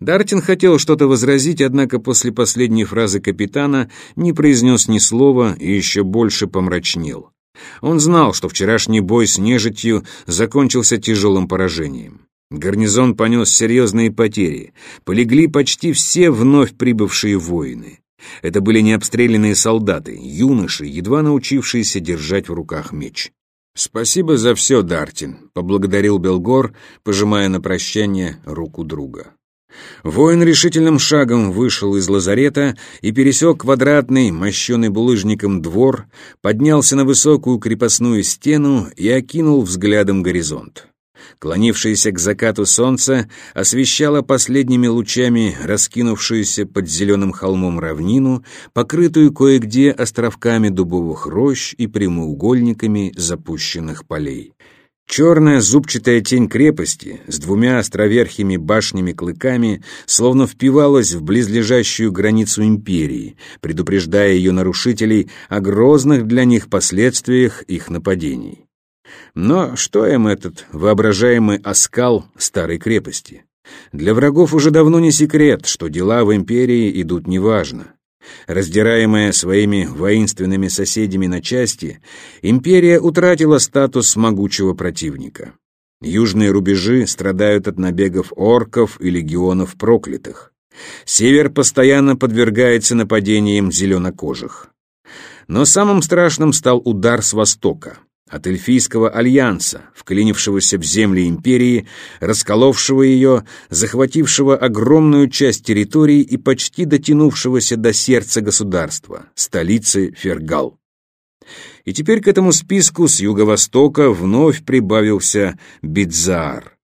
Дартин хотел что-то возразить, однако после последней фразы капитана не произнес ни слова и еще больше помрачнел. Он знал, что вчерашний бой с нежитью закончился тяжелым поражением. Гарнизон понес серьезные потери. Полегли почти все вновь прибывшие воины. Это были необстрелянные солдаты, юноши, едва научившиеся держать в руках меч. «Спасибо за все, Дартин», — поблагодарил Белгор, пожимая на прощание руку друга. Воин решительным шагом вышел из лазарета и пересек квадратный, мощенный булыжником двор, поднялся на высокую крепостную стену и окинул взглядом горизонт. Клонившееся к закату солнце освещало последними лучами раскинувшуюся под зеленым холмом равнину, покрытую кое-где островками дубовых рощ и прямоугольниками запущенных полей. Черная зубчатая тень крепости с двумя островерхими башнями-клыками словно впивалась в близлежащую границу империи, предупреждая ее нарушителей о грозных для них последствиях их нападений. Но что им этот воображаемый оскал старой крепости? Для врагов уже давно не секрет, что дела в империи идут неважно. Раздираемая своими воинственными соседями на части, империя утратила статус могучего противника. Южные рубежи страдают от набегов орков и легионов проклятых. Север постоянно подвергается нападениям зеленокожих. Но самым страшным стал удар с востока от эльфийского альянса, вклинившегося в земли империи, расколовшего ее, захватившего огромную часть территории и почти дотянувшегося до сердца государства, столицы Фергал. И теперь к этому списку с юго-востока вновь прибавился Бидзаар.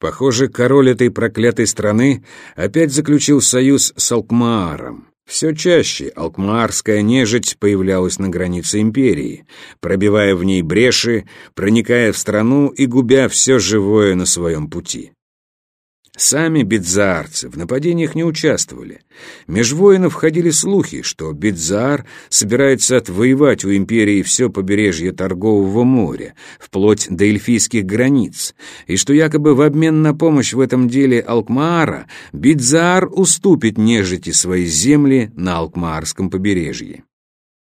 Похоже, король этой проклятой страны опять заключил союз с Алкмааром. Все чаще алкмаарская нежить появлялась на границе империи, пробивая в ней бреши, проникая в страну и губя все живое на своем пути. Сами бидзаарцы в нападениях не участвовали. Меж воинов ходили слухи, что Бидзаар собирается отвоевать у империи все побережье Торгового моря, вплоть до эльфийских границ, и что якобы в обмен на помощь в этом деле Алкмаара Бидзаар уступит нежити свои земли на Алкмаарском побережье.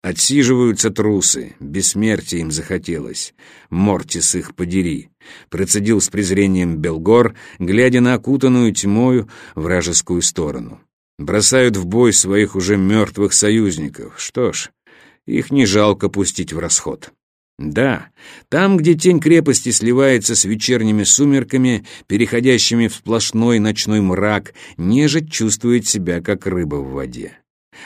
Отсиживаются трусы, бессмертия им захотелось. Мортис их подери. Процедил с презрением Белгор, глядя на окутанную тьмою вражескую сторону. Бросают в бой своих уже мертвых союзников. Что ж, их не жалко пустить в расход. Да, там, где тень крепости сливается с вечерними сумерками, переходящими в сплошной ночной мрак, нежить чувствует себя, как рыба в воде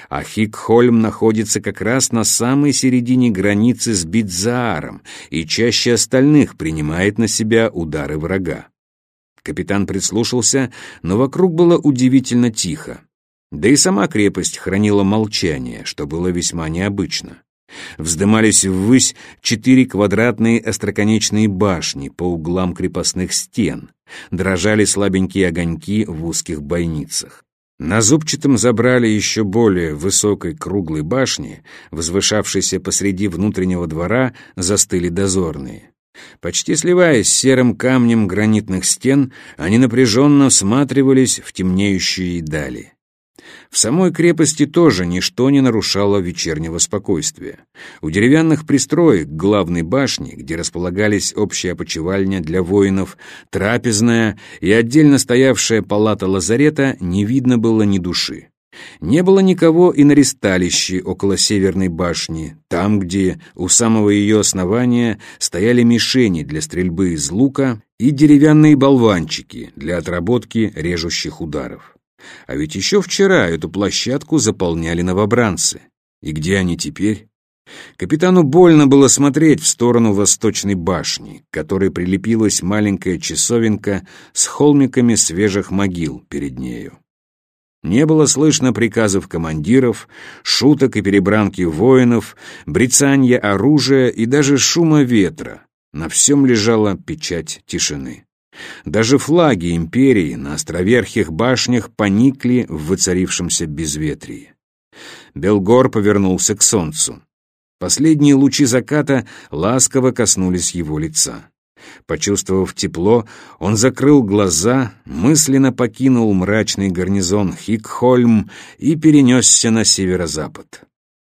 а Хикхольм находится как раз на самой середине границы с Бидзааром и чаще остальных принимает на себя удары врага. Капитан прислушался, но вокруг было удивительно тихо. Да и сама крепость хранила молчание, что было весьма необычно. Вздымались ввысь четыре квадратные остроконечные башни по углам крепостных стен, дрожали слабенькие огоньки в узких бойницах. На зубчатом забрали еще более высокой круглой башни, возвышавшейся посреди внутреннего двора, застыли дозорные. Почти сливаясь с серым камнем гранитных стен, они напряженно всматривались в темнеющие дали. В самой крепости тоже ничто не нарушало вечернего спокойствия. У деревянных пристроек главной башни, где располагались общая опочивальня для воинов, трапезная и отдельно стоявшая палата лазарета, не видно было ни души. Не было никого и на ристалище около Северной башни, там, где у самого ее основания стояли мишени для стрельбы из лука и деревянные болванчики для отработки режущих ударов. А ведь еще вчера эту площадку заполняли новобранцы. И где они теперь? Капитану больно было смотреть в сторону восточной башни, к которой прилепилась маленькая часовенка с холмиками свежих могил перед нею. Не было слышно приказов командиров, шуток и перебранки воинов, брецанья оружия и даже шума ветра. На всем лежала печать тишины. Даже флаги империи на островерхих башнях поникли в воцарившемся безветрии. Белгор повернулся к солнцу. Последние лучи заката ласково коснулись его лица. Почувствовав тепло, он закрыл глаза, мысленно покинул мрачный гарнизон Хикхольм и перенесся на северо-запад.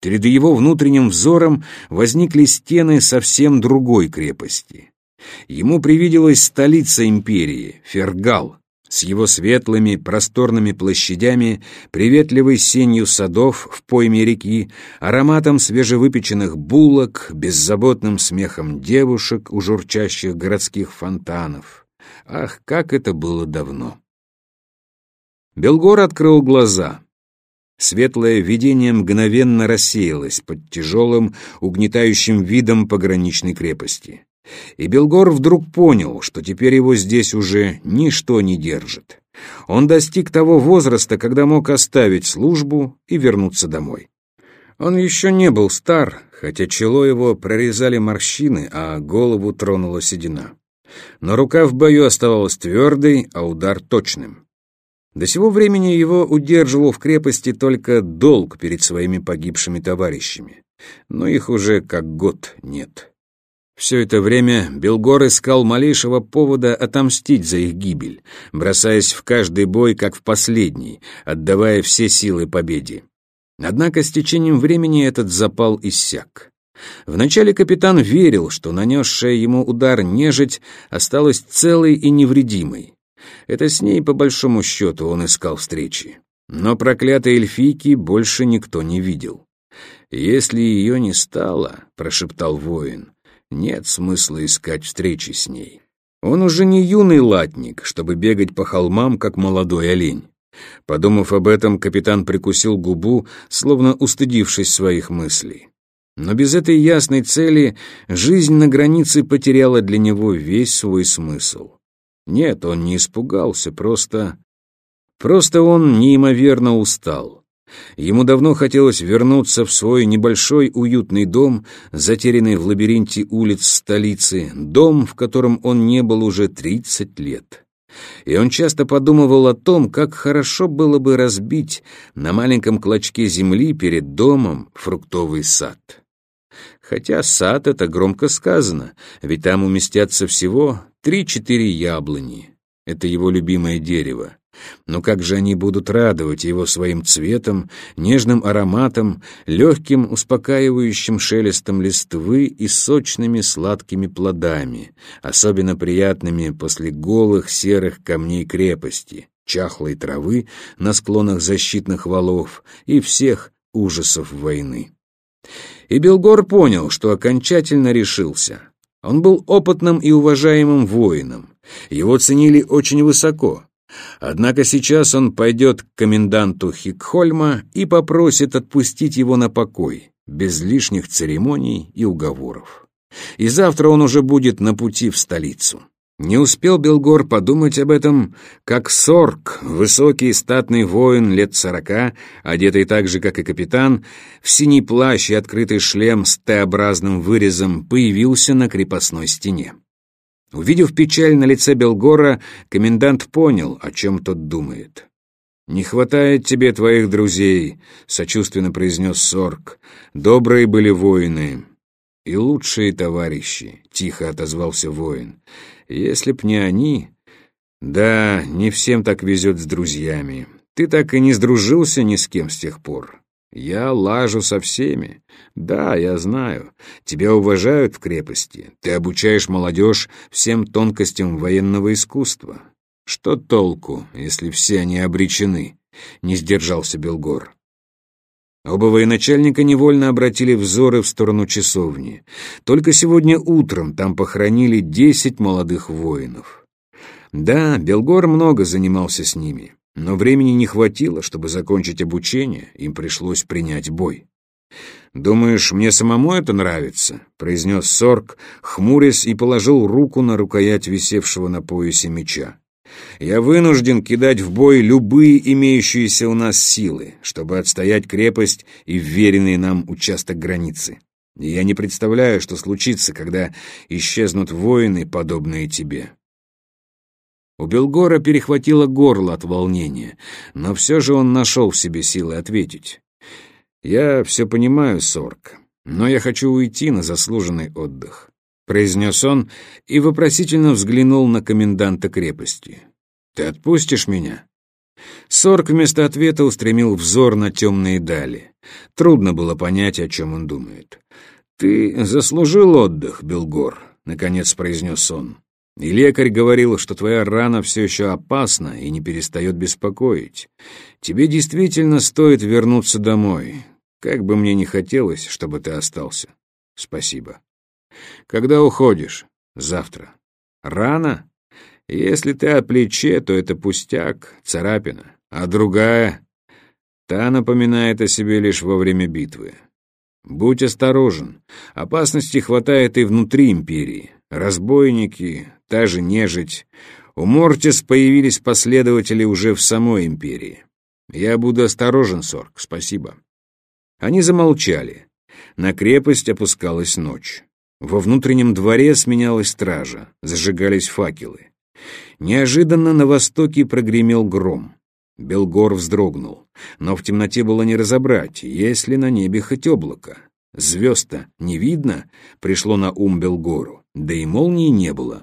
Перед его внутренним взором возникли стены совсем другой крепости. Ему привиделась столица империи, Фергал, с его светлыми просторными площадями, приветливой сенью садов в пойме реки, ароматом свежевыпеченных булок, беззаботным смехом девушек у журчащих городских фонтанов. Ах, как это было давно! Белгор открыл глаза. Светлое видение мгновенно рассеялось под тяжелым, угнетающим видом пограничной крепости. И Белгор вдруг понял, что теперь его здесь уже ничто не держит. Он достиг того возраста, когда мог оставить службу и вернуться домой. Он еще не был стар, хотя чело его прорезали морщины, а голову тронула седина. Но рука в бою оставалась твердой, а удар точным. До сего времени его удерживал в крепости только долг перед своими погибшими товарищами. Но их уже как год нет. Все это время Белгор искал малейшего повода отомстить за их гибель, бросаясь в каждый бой, как в последний, отдавая все силы победе. Однако с течением времени этот запал иссяк. Вначале капитан верил, что нанесшая ему удар нежить осталась целой и невредимой. Это с ней, по большому счету, он искал встречи. Но проклятой эльфийки больше никто не видел. «Если ее не стало», — прошептал воин, нет смысла искать встречи с ней. Он уже не юный латник, чтобы бегать по холмам, как молодой олень. Подумав об этом, капитан прикусил губу, словно устыдившись своих мыслей. Но без этой ясной цели жизнь на границе потеряла для него весь свой смысл. Нет, он не испугался, просто... Просто он неимоверно устал. Ему давно хотелось вернуться в свой небольшой уютный дом, затерянный в лабиринте улиц столицы, дом, в котором он не был уже тридцать лет. И он часто подумывал о том, как хорошо было бы разбить на маленьком клочке земли перед домом фруктовый сад. Хотя сад — это громко сказано, ведь там уместятся всего три-четыре яблони. Это его любимое дерево. Но как же они будут радовать его своим цветом, нежным ароматом, легким успокаивающим шелестом листвы и сочными сладкими плодами, особенно приятными после голых серых камней крепости, чахлой травы на склонах защитных валов и всех ужасов войны. И Белгор понял, что окончательно решился. Он был опытным и уважаемым воином. Его ценили очень высоко. Однако сейчас он пойдет к коменданту Хикхольма и попросит отпустить его на покой, без лишних церемоний и уговоров. И завтра он уже будет на пути в столицу. Не успел Белгор подумать об этом, как Сорг, высокий статный воин лет сорока, одетый так же, как и капитан, в синий плащ и открытый шлем с Т-образным вырезом, появился на крепостной стене. Увидев печаль на лице Белгора, комендант понял, о чем тот думает. «Не хватает тебе твоих друзей», — сочувственно произнес Сорг. «Добрые были воины». «И лучшие товарищи», — тихо отозвался воин. «Если б не они...» «Да, не всем так везет с друзьями. Ты так и не сдружился ни с кем с тех пор. Я лажу со всеми. Да, я знаю. Тебя уважают в крепости. Ты обучаешь молодежь всем тонкостям военного искусства. Что толку, если все они обречены? Не сдержался Белгор. Оба военачальника невольно обратили взоры в сторону часовни. Только сегодня утром там похоронили десять молодых воинов. Да, Белгор много занимался с ними. Но времени не хватило, чтобы закончить обучение, им пришлось принять бой. «Думаешь, мне самому это нравится?» — произнес Сорг, хмурясь и положил руку на рукоять висевшего на поясе меча. «Я вынужден кидать в бой любые имеющиеся у нас силы, чтобы отстоять крепость и вверенный нам участок границы. И я не представляю, что случится, когда исчезнут воины, подобные тебе. У Белгора перехватило горло от волнения, но все же он нашел в себе силы ответить. «Я все понимаю, Сорг, но я хочу уйти на заслуженный отдых. произнес он и вопросительно взглянул на коменданта крепости. «Ты отпустишь меня?» Сорг вместо ответа устремил взор на темные дали. Трудно было понять, о чем он думает. «Ты заслужил отдых, Белгор», — наконец произнес он. «И лекарь говорил, что твоя рана все еще опасна и не перестает беспокоить. Тебе действительно стоит вернуться домой. Как бы мне не хотелось, чтобы ты остался. Спасибо». Когда уходишь? Завтра. Рано? Если ты о плече, то это пустяк, царапина. А другая? Та напоминает о себе лишь во время битвы. Будь осторожен. Опасности хватает и внутри империи. Разбойники, та же нежить. У Мортис появились последователи уже в самой империи. Я буду осторожен, Сорг, спасибо. Они замолчали. На крепость опускалась ночь. Во внутреннем дворе сменялась стража, зажигались факелы. Неожиданно на востоке прогремел гром. Белгор вздрогнул, но в темноте было не разобрать, есть ли на небе хоть облако. Звезд-то не видно, пришло на ум Белгору, да и молнии не было.